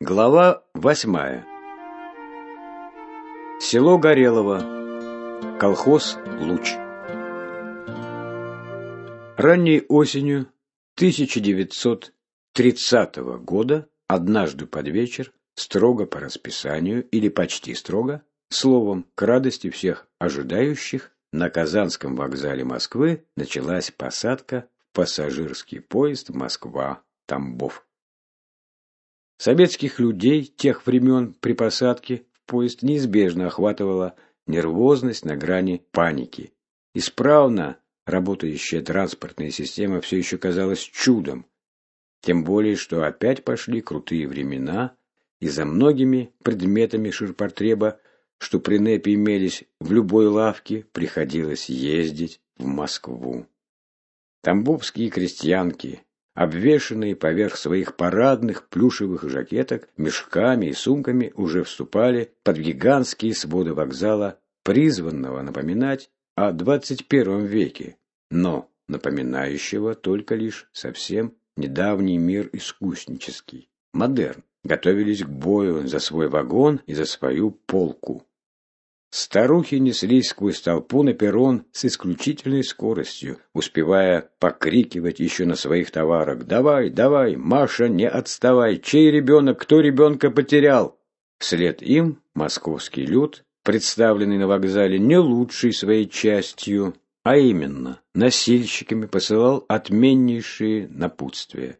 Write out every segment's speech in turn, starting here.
Глава восьмая. Село Горелово. Колхоз Луч. Ранней осенью 1930 года, однажды под вечер, строго по расписанию или почти строго, словом, к радости всех ожидающих, на Казанском вокзале Москвы началась посадка в пассажирский поезд Москва-Тамбов. Советских людей тех времен при посадке в поезд неизбежно охватывала нервозность на грани паники. Исправно работающая транспортная система все еще казалась чудом. Тем более, что опять пошли крутые времена, и за многими предметами ширпотреба, что при НЭПе имелись в любой лавке, приходилось ездить в Москву. Тамбовские крестьянки, обвешанные поверх своих парадных плюшевых жакеток мешками и сумками, уже вступали под гигантские своды вокзала, призванного напоминать о 21 веке, но напоминающего только лишь совсем недавний мир искуснический, модерн, готовились к бою за свой вагон и за свою полку. Старухи неслись сквозь толпу на перрон с исключительной скоростью, успевая покрикивать еще на своих товарах «Давай, давай, Маша, не отставай! Чей ребенок? Кто ребенка потерял?» Вслед им московский люд, представленный на вокзале не лучшей своей частью, а именно носильщиками посылал отменнейшие напутствия.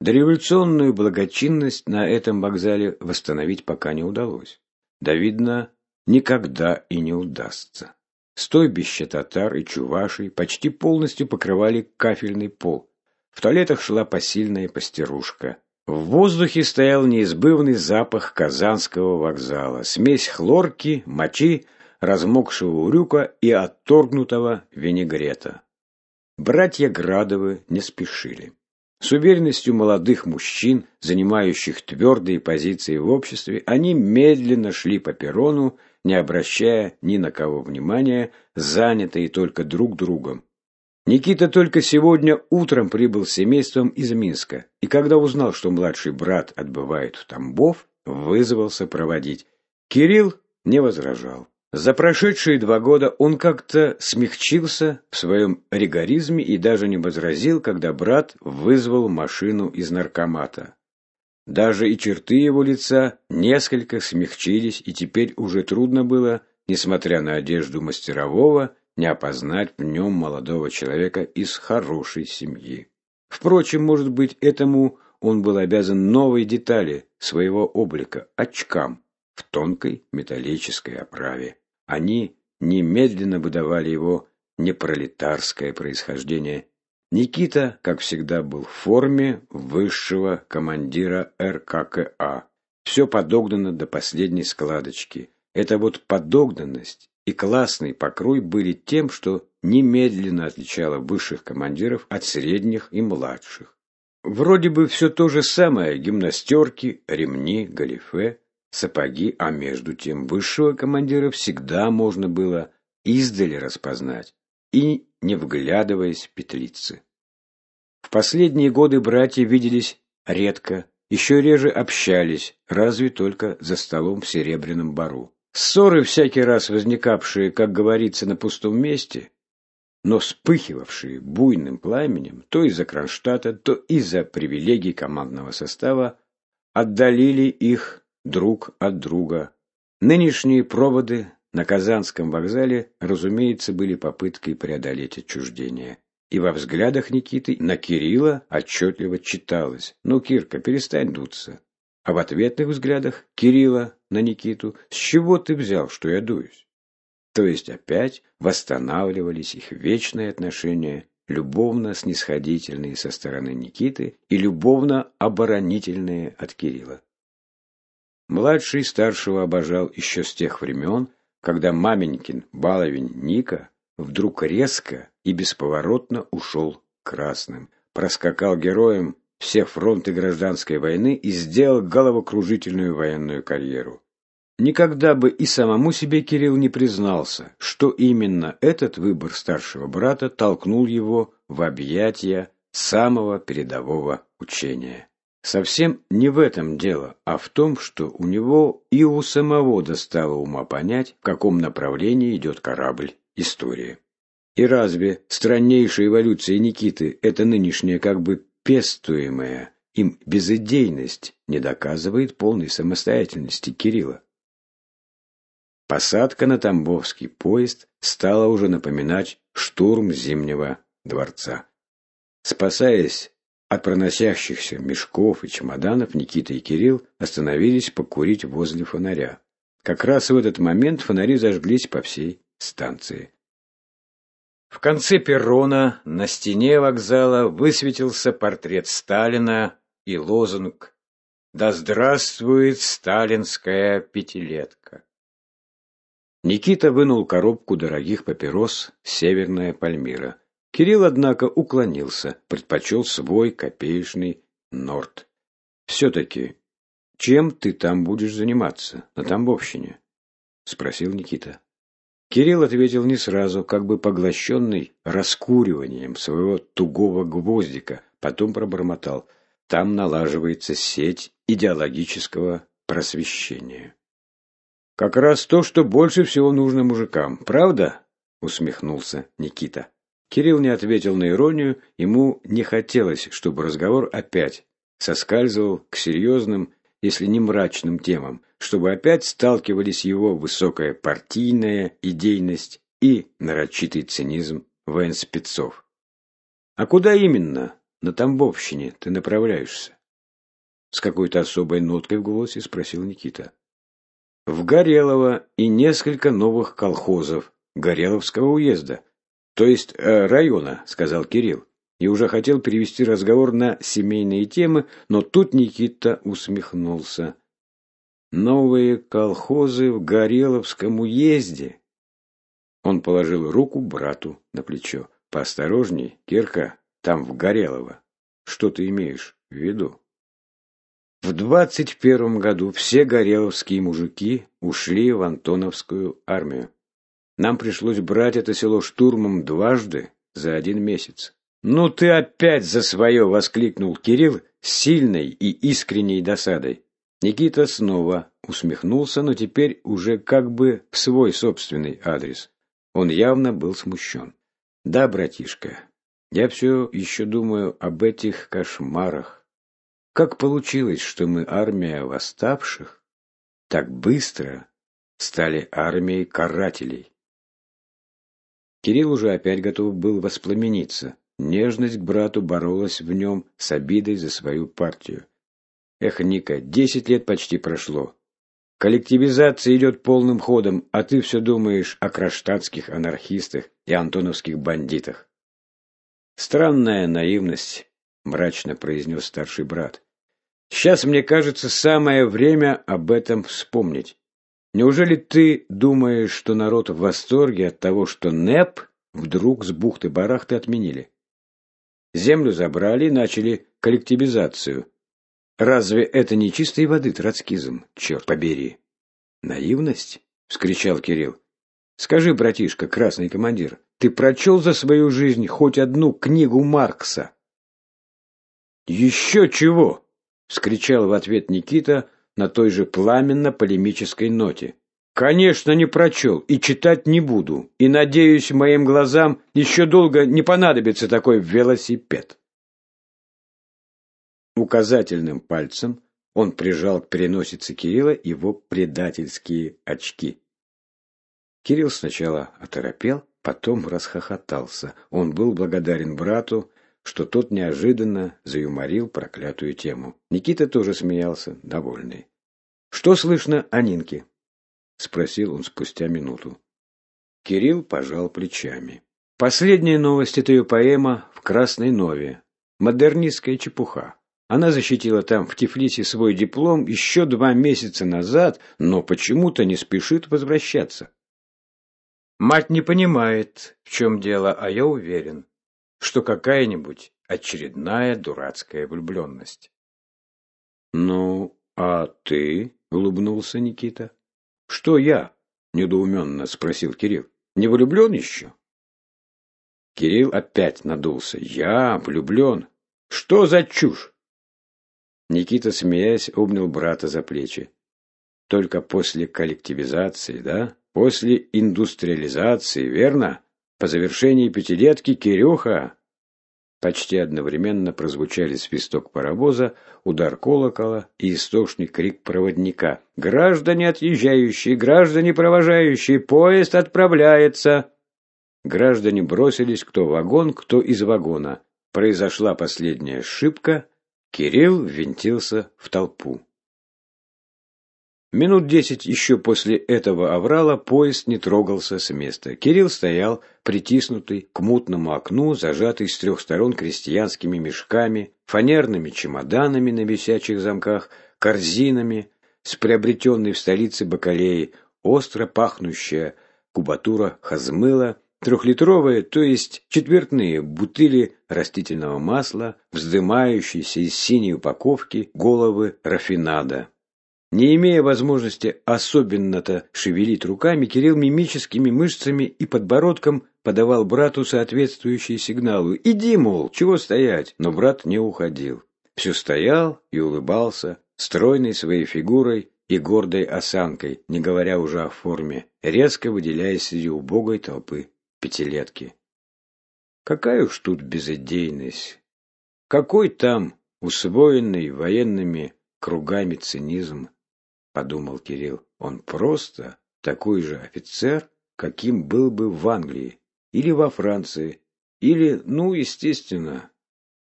Дореволюционную благочинность на этом вокзале восстановить пока не удалось. Да, видно, никогда и не удастся. Стойбище татар и чувашей почти полностью покрывали кафельный пол. В туалетах шла посильная постирушка. В воздухе стоял неизбывный запах казанского вокзала, смесь хлорки, мочи, размокшего урюка и отторгнутого винегрета. Братья Градовы не спешили. С уверенностью молодых мужчин, занимающих твердые позиции в обществе, они медленно шли по перрону не обращая ни на кого внимания, занятые только друг другом. Никита только сегодня утром прибыл с семейством из Минска, и когда узнал, что младший брат отбывает в Тамбов, вызвался проводить. Кирилл не возражал. За прошедшие два года он как-то смягчился в своем ригоризме и даже не возразил, когда брат вызвал машину из наркомата. Даже и черты его лица несколько смягчились, и теперь уже трудно было, несмотря на одежду мастерового, не опознать в нем молодого человека из хорошей семьи. Впрочем, может быть, этому он был обязан новой детали своего облика – очкам в тонкой металлической оправе. Они немедленно выдавали его непролетарское происхождение Никита, как всегда, был в форме высшего командира РККА. Все подогнано до последней складочки. Эта вот подогнанность и классный покрой были тем, что немедленно отличало высших командиров от средних и младших. Вроде бы все то же самое – гимнастерки, ремни, галифе, сапоги, а между тем высшего командира всегда можно было издали распознать и не вглядываясь в петлицы. В последние годы братья виделись редко, еще реже общались, разве только за столом в Серебряном Бару. Ссоры, всякий раз возникавшие, как говорится, на пустом месте, но вспыхивавшие буйным пламенем, то из-за Кронштадта, то из-за привилегий командного состава, отдалили их друг от друга. Нынешние проводы на Казанском вокзале, разумеется, были попыткой преодолеть отчуждение. И во взглядах Никиты на Кирилла отчетливо читалось «Ну, Кирка, перестань дуться». А в ответных взглядах Кирилла на Никиту «С чего ты взял, что я дуюсь?» То есть опять восстанавливались их вечные отношения, любовно-снисходительные со стороны Никиты и любовно-оборонительные от Кирилла. Младший старшего обожал еще с тех времен, когда маменькин баловень Ника вдруг резко и бесповоротно ушел красным, проскакал героем все фронты гражданской войны и сделал головокружительную военную карьеру. Никогда бы и самому себе Кирилл не признался, что именно этот выбор старшего брата толкнул его в объятия самого передового учения. Совсем не в этом дело, а в том, что у него и у самого достало ума понять, в каком направлении идет корабль истории. И разве страннейшая эволюция Никиты, это нынешняя как бы пестуемая им безыдейность, не доказывает полной самостоятельности Кирилла? Посадка на Тамбовский поезд стала уже напоминать штурм Зимнего дворца. Спасаясь от проносящихся мешков и чемоданов Никита и Кирилл остановились покурить возле фонаря. Как раз в этот момент фонари зажглись по всей станции. В конце перрона на стене вокзала высветился портрет Сталина и лозунг «Да здравствует сталинская пятилетка!». Никита вынул коробку дорогих папирос «Северная Пальмира». Кирилл, однако, уклонился, предпочел свой копеечный норт. «Все-таки, чем ты там будешь заниматься, на Тамбовщине?» — спросил Никита. Кирилл ответил не сразу, как бы поглощенный раскуриванием своего тугого гвоздика, потом пробормотал. Там налаживается сеть идеологического просвещения. «Как раз то, что больше всего нужно мужикам, правда?» — усмехнулся Никита. Кирилл не ответил на иронию, ему не хотелось, чтобы разговор опять соскальзывал к серьезным, если не мрачным темам, чтобы опять сталкивались его высокая партийная идейность и нарочитый цинизм военспецов. «А куда именно на Тамбовщине ты направляешься?» С какой-то особой ноткой в голосе спросил Никита. «В Горелово и несколько новых колхозов Гореловского уезда», то есть э, района, сказал Кирилл. И уже хотел перевести разговор на семейные темы, но тут Никита усмехнулся. Новые колхозы в Гореловском уезде. Он положил руку брату на плечо. Поосторожней, Кирка, там в Горелово. Что ты имеешь в виду? В двадцать первом году все гореловские мужики ушли в Антоновскую армию. Нам пришлось брать это село штурмом дважды за один месяц. «Ну ты опять за свое!» — воскликнул Кирилл с сильной и искренней досадой. Никита снова усмехнулся, но теперь уже как бы в свой собственный адрес. Он явно был смущен. «Да, братишка, я все еще думаю об этих кошмарах. Как получилось, что мы армия восставших так быстро стали армией карателей?» Кирилл уже опять готов был воспламениться. Нежность к брату боролась в нем с обидой за свою партию. Эх, Ника, десять лет почти прошло. Коллективизация идет полным ходом, а ты все думаешь о кронштадтских анархистах и антоновских бандитах. Странная наивность, мрачно произнес старший брат. Сейчас, мне кажется, самое время об этом вспомнить. Неужели ты думаешь, что народ в восторге от того, что НЭП вдруг с бухты-барахты отменили? Землю забрали и начали коллективизацию. Разве это не чистой воды троцкизм, черт побери? Наивность? — вскричал Кирилл. Скажи, братишка, красный командир, ты прочел за свою жизнь хоть одну книгу Маркса? Еще чего? — вскричал в ответ Никита, на той же пламенно-полемической ноте. Конечно, не прочел и читать не буду, и, надеюсь, моим глазам еще долго не понадобится такой велосипед. Указательным пальцем он прижал к переносице Кирилла его предательские очки. Кирилл сначала оторопел, потом расхохотался. Он был благодарен брату, что тот неожиданно заюморил проклятую тему. Никита тоже смеялся, довольный. «Что слышно о Нинке?» — спросил он спустя минуту. Кирилл пожал плечами. Последняя новость — это ее поэма «В Красной Нове». Модернистская чепуха. Она защитила там, в Тифлисе, свой диплом еще два месяца назад, но почему-то не спешит возвращаться. Мать не понимает, в чем дело, а я уверен, что какая-нибудь очередная дурацкая влюбленность. «Ну, а ты?» — улыбнулся Никита. «Что я?» — недоуменно спросил Кирилл. «Не влюблен еще?» Кирилл опять надулся. «Я влюблен? Что за чушь?» Никита, смеясь, обнял брата за плечи. Только после коллективизации, да? После индустриализации, верно? По завершении пятилетки Кирюха Почти одновременно прозвучали свисток паровоза, удар колокола и истошный крик проводника. «Граждане отъезжающие! Граждане провожающие! Поезд отправляется!» Граждане бросились кто вагон, кто из вагона. Произошла последняя ошибка. Кирилл ввинтился в толпу. Минут десять еще после этого аврала поезд не трогался с места. Кирилл стоял, притиснутый к мутному окну, зажатый с трех сторон крестьянскими мешками, фанерными чемоданами на висячих замках, корзинами, с приобретенной в столице бакалеей, остро пахнущая кубатура хазмыла, трехлитровые, то есть четвертные бутыли растительного масла, вздымающиеся из синей упаковки головы рафинада. Не имея возможности особенно-то шевелить руками, Кирилл мимическими мышцами и подбородком подавал брату соответствующие сигналы. «Иди, мол, чего стоять?» Но брат не уходил. Все стоял и улыбался, стройной своей фигурой и гордой осанкой, не говоря уже о форме, резко выделяясь среди убогой толпы пятилетки. Какая уж тут безыдейность! Какой там усвоенный военными кругами цинизм! Подумал Кирилл. Он просто такой же офицер, каким был бы в Англии или во Франции, или, ну, естественно,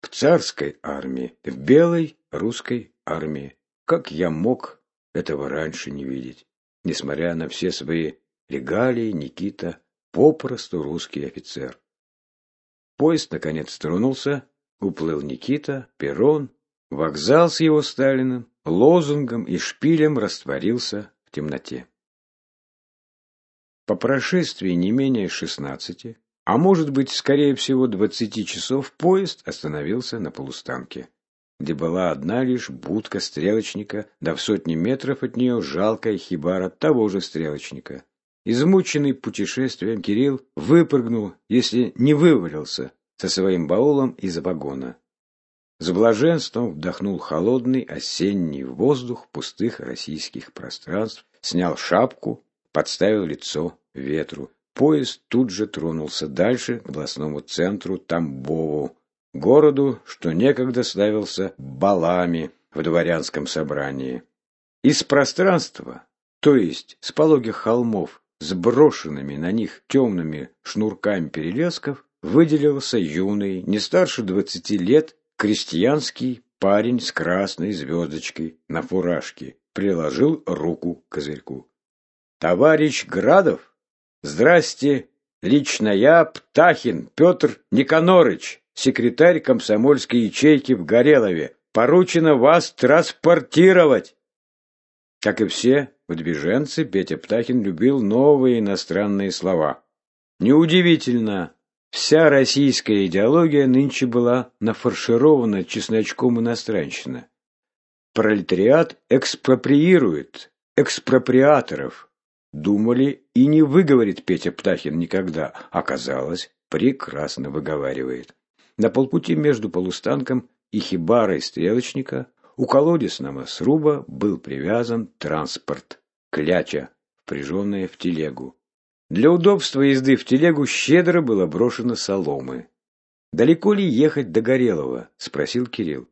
в царской армии, в белой русской армии. Как я мог этого раньше не видеть? Несмотря на все свои регалии, Никита попросту русский офицер. Поезд, наконец, тронулся, уплыл Никита, перрон, вокзал с его Сталиным, лозунгом и шпилем растворился в темноте. По прошествии не менее шестнадцати, а может быть, скорее всего, двадцати часов, поезд остановился на полустанке, где была одна лишь будка стрелочника, да в сотни метров от нее жалкая хибара того же стрелочника. Измученный путешествием Кирилл выпрыгнул, если не вывалился, со своим баулом из вагона. С блаженством вдохнул холодный осенний воздух пустых российских пространств, снял шапку, подставил лицо ветру. Поезд тут же тронулся дальше, к областному центру Тамбову, городу, что некогда славился балами в дворянском собрании. Из пространства, то есть с пологих холмов, сброшенными на них темными шнурками перелесков, выделился юный, не старше двадцати лет, Крестьянский парень с красной звездочкой на фуражке приложил руку к козырьку. «Товарищ Градов? Здрасте! Лично я, Птахин Петр Никонорыч, секретарь комсомольской ячейки в Горелове. Поручено вас транспортировать!» Как и все выдвиженцы, Петя Птахин любил новые иностранные слова. Неудивительно, Вся российская идеология нынче была нафарширована чесночком иностранщина. Пролетариат экспроприирует экспроприаторов. Думали и не выговорит Петя Птахин никогда. Оказалось, прекрасно выговаривает. На полпути между полустанком и хибарой стрелочника у колодесного сруба был привязан транспорт, кляча, впряженная в телегу. Для удобства езды в телегу щедро было брошено соломы. «Далеко ли ехать до Горелого?» – спросил Кирилл.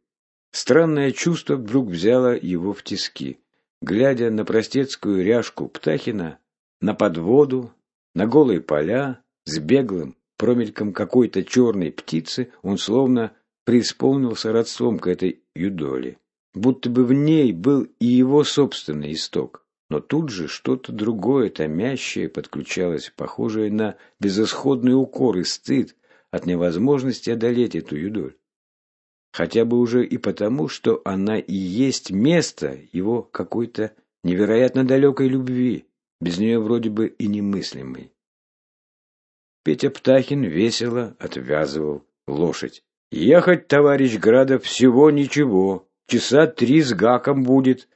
Странное чувство вдруг взяло его в тиски. Глядя на простецкую ряжку Птахина, на подводу, на голые поля, с беглым промельком какой-то черной птицы, он словно преисполнился родством к этой юдоле. Будто бы в ней был и его собственный исток. Но тут же что-то другое, томящее, подключалось, похожее на безысходный укор и стыд от невозможности одолеть эту юдоль. Хотя бы уже и потому, что она и есть место его какой-то невероятно далекой любви, без нее вроде бы и немыслимой. Петя Птахин весело отвязывал лошадь. «Ехать, товарищ Градов, всего ничего. Часа три с гаком будет.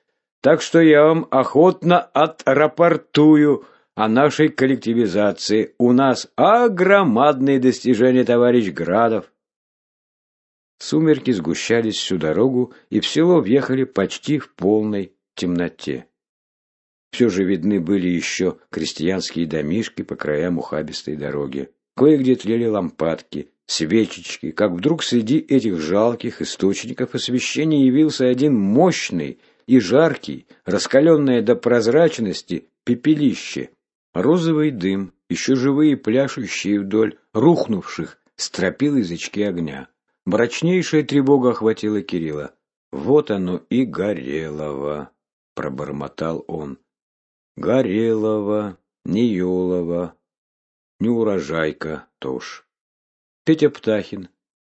Так что я вам охотно отрапортую о нашей коллективизации. У нас огромадные достижения, товарищ Градов. Сумерки сгущались всю дорогу, и в село въехали почти в полной темноте. Все же видны были еще крестьянские домишки по краям ухабистой дороги. Кое-где тлели лампадки, свечечки, как вдруг среди этих жалких источников освещения явился один мощный и жаркий, раскаленное до прозрачности пепелище. Розовый дым, еще живые пляшущие вдоль рухнувших, стропил язычки огня. Мрачнейшая тревога охватила Кирилла. «Вот оно и Горелово!» — пробормотал он. «Горелово, не Ёлово, не урожайка тоже». Петя Птахин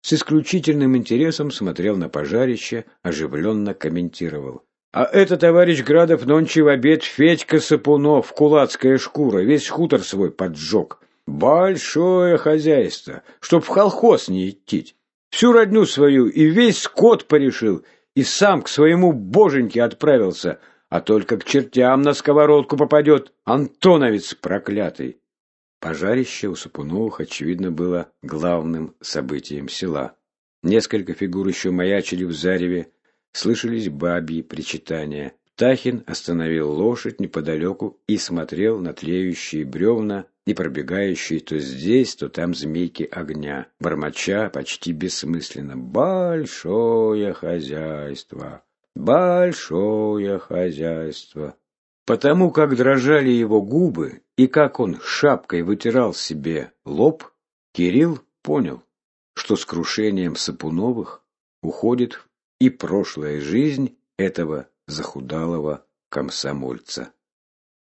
с исключительным интересом смотрел на пожарище, оживленно комментировал. «А это, товарищ Градов, нонче в обед Федька Сапунов, кулацкая шкура, весь хутор свой поджег. Большое хозяйство, чтоб в колхоз не идти всю родню свою и весь скот порешил, и сам к своему боженьке отправился, а только к чертям на сковородку попадет, Антоновец проклятый. Пожарище у Сапуновых, очевидно, было главным событием села. Несколько фигур еще маячили в зареве, слышались бабьи причитания. Тахин остановил лошадь неподалеку и смотрел на тлеющие бревна и пробегающие то здесь, то там змейки огня, бормоча почти бессмысленно «Большое хозяйство! Большое хозяйство!» Потому как дрожали его губы и как он шапкой вытирал себе лоб, Кирилл понял, что с крушением Сапуновых уходит и прошлая жизнь этого захудалого комсомольца.